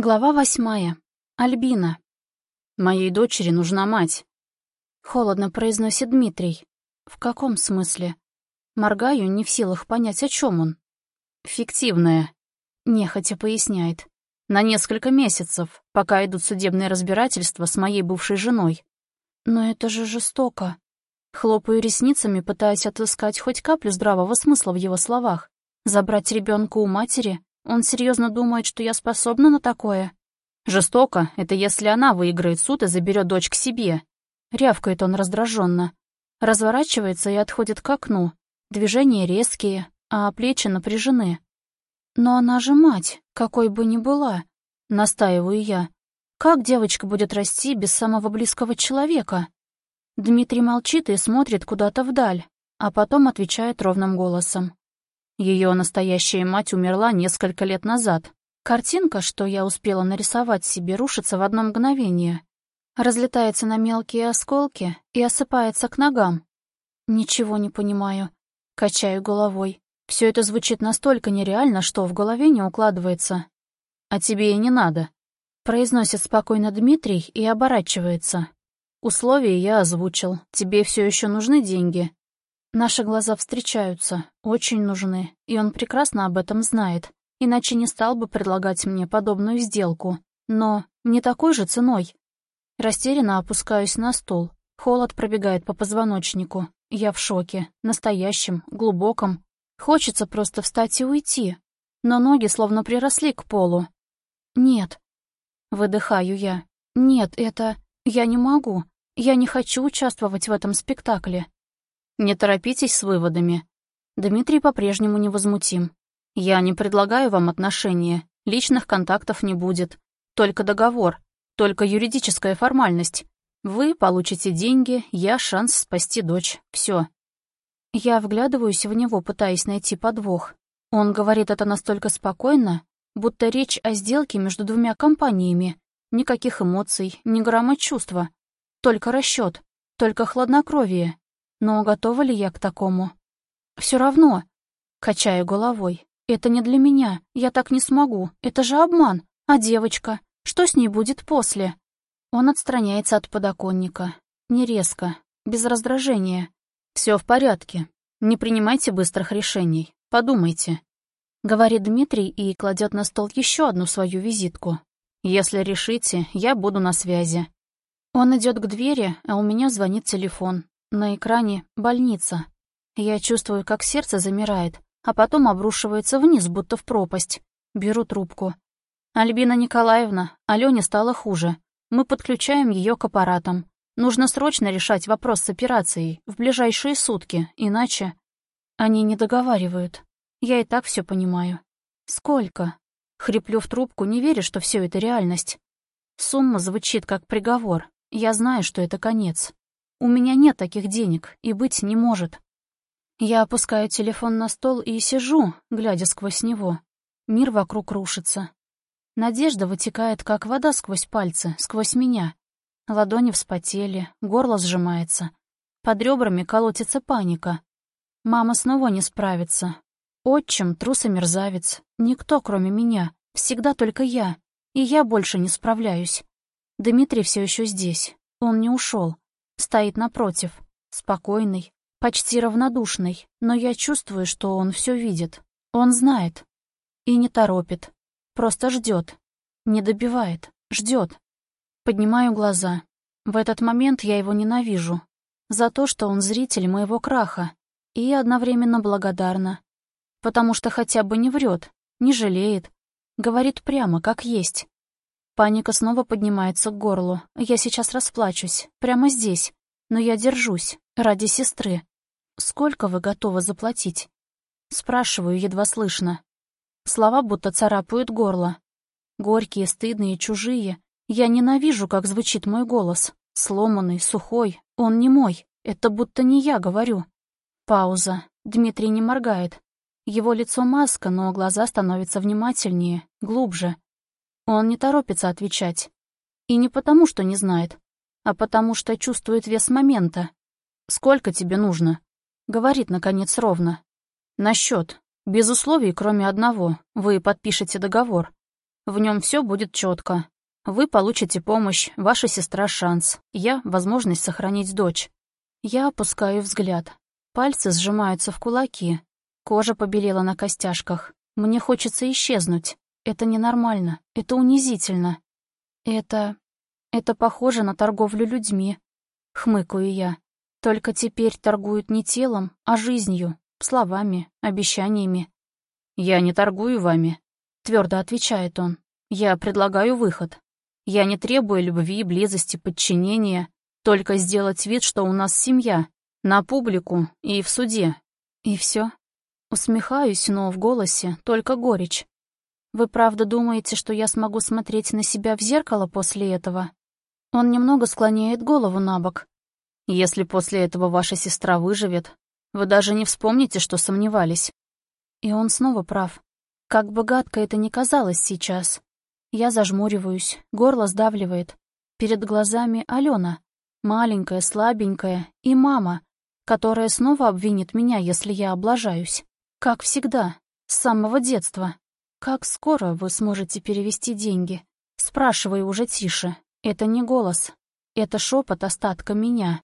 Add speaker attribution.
Speaker 1: Глава восьмая. Альбина.
Speaker 2: «Моей дочери нужна мать», —
Speaker 1: холодно произносит Дмитрий. «В каком смысле?» Моргаю, не в силах понять, о чем он.
Speaker 2: «Фиктивная», — нехотя поясняет. «На несколько месяцев, пока идут судебные разбирательства с моей бывшей женой».
Speaker 1: «Но это же жестоко». Хлопаю ресницами, пытаясь отыскать хоть каплю здравого смысла в его словах. Забрать ребенка у матери он серьезно думает, что я способна на такое?
Speaker 2: Жестоко — это если она выиграет суд и заберет дочь к себе.
Speaker 1: Рявкает он раздраженно. Разворачивается и отходит к окну. Движения резкие, а плечи напряжены. Но она же мать, какой бы ни была. Настаиваю я. Как девочка будет расти без самого близкого человека? Дмитрий молчит и смотрит куда-то вдаль, а потом отвечает ровным голосом.
Speaker 2: Ее настоящая мать умерла несколько лет назад.
Speaker 1: Картинка, что я успела нарисовать себе, рушится в одно мгновение. Разлетается на мелкие осколки и осыпается к ногам. Ничего не понимаю. Качаю головой. Все это звучит настолько нереально, что в голове не укладывается.
Speaker 2: «А тебе и не надо», —
Speaker 1: произносит спокойно Дмитрий и оборачивается.
Speaker 2: «Условия я озвучил. Тебе все еще нужны деньги?»
Speaker 1: Наши глаза встречаются, очень нужны, и он прекрасно об этом знает, иначе не стал бы предлагать мне подобную сделку. Но не такой же ценой. Растерянно опускаюсь на стул. Холод пробегает по позвоночнику. Я в шоке, настоящем, глубоком. Хочется просто встать и уйти, но ноги словно приросли к полу. «Нет», — выдыхаю я. «Нет, это... Я не могу. Я не хочу участвовать в этом спектакле.
Speaker 2: Не торопитесь с выводами. Дмитрий по-прежнему невозмутим. Я не предлагаю вам отношения, личных контактов не будет. Только договор, только юридическая формальность. Вы получите деньги, я шанс спасти дочь. Все.
Speaker 1: Я вглядываюсь в него, пытаясь найти подвох. Он говорит это настолько спокойно, будто речь о сделке между двумя компаниями. Никаких эмоций, ни грамма чувства. Только расчет, только хладнокровие. Но готова ли я к такому? Все равно. Качаю головой. Это не для меня. Я так не смогу. Это же обман. А девочка? Что с ней будет после? Он отстраняется от подоконника. Не резко, без раздражения.
Speaker 2: Все в порядке. Не принимайте быстрых решений. Подумайте.
Speaker 1: Говорит Дмитрий и кладет на стол еще одну свою визитку.
Speaker 2: Если решите, я буду на связи.
Speaker 1: Он идет к двери, а у меня звонит телефон. На экране — больница. Я чувствую, как сердце замирает, а потом обрушивается вниз, будто в пропасть. Беру трубку. «Альбина Николаевна, Алёне стало хуже. Мы подключаем ее к аппаратам. Нужно срочно решать вопрос с операцией, в ближайшие сутки, иначе...» Они не договаривают. Я и так все понимаю. «Сколько?» Хриплю в трубку, не веря, что все это реальность. Сумма звучит как приговор. Я знаю, что это конец. У меня нет таких денег, и быть не может. Я опускаю телефон на стол и сижу, глядя сквозь него. Мир вокруг рушится. Надежда вытекает, как вода сквозь пальцы, сквозь меня. Ладони вспотели, горло сжимается. Под ребрами колотится паника. Мама снова не справится. Отчим, трус и мерзавец. Никто, кроме меня. Всегда только я. И я больше не справляюсь. Дмитрий все еще здесь. Он не ушел. Стоит напротив, спокойный, почти равнодушный, но я чувствую, что он все видит. Он знает. И не торопит. Просто ждет. Не добивает. Ждет. Поднимаю глаза. В этот момент я его ненавижу. За то, что он зритель моего краха. И одновременно благодарна. Потому что хотя бы не врет, не жалеет. Говорит прямо, как есть. Паника снова поднимается к горлу. Я сейчас расплачусь. Прямо здесь. Но я держусь. Ради сестры. Сколько вы готовы заплатить? Спрашиваю едва слышно. Слова будто царапают горло. Горькие, стыдные, чужие. Я ненавижу, как звучит мой голос. Сломанный, сухой. Он не мой. Это будто не я говорю. Пауза. Дмитрий не моргает. Его лицо маска, но глаза становятся внимательнее, глубже. Он не торопится отвечать. И не потому, что не знает, а потому что чувствует вес момента. «Сколько тебе нужно?» — говорит, наконец, ровно. «На счет. Без условий, кроме одного. Вы подпишете договор.
Speaker 2: В нем все будет четко. Вы получите помощь, ваша сестра — шанс, я — возможность сохранить дочь. Я опускаю взгляд. Пальцы сжимаются в кулаки. Кожа побелела на костяшках. Мне хочется исчезнуть. Это ненормально. Это унизительно. Это... Это похоже на торговлю людьми. Хмыкаю я. Только теперь торгуют не телом, а жизнью, словами, обещаниями. «Я не торгую вами», — твердо отвечает он. «Я предлагаю выход. Я не требую любви, близости, подчинения, только сделать вид, что у нас семья, на публику и в суде. И все. Усмехаюсь, но в голосе только горечь. Вы правда думаете, что я смогу смотреть на себя в зеркало после этого? Он немного склоняет голову на бок. Если после этого ваша сестра выживет, вы даже не вспомните, что сомневались. И он снова прав. Как бы гадко это ни казалось сейчас. Я зажмуриваюсь, горло сдавливает. Перед глазами Алена, маленькая, слабенькая, и мама, которая снова обвинит меня, если я облажаюсь. Как всегда, с самого детства. Как скоро вы сможете перевести деньги? Спрашиваю уже тише. Это не голос. Это шепот остатка меня.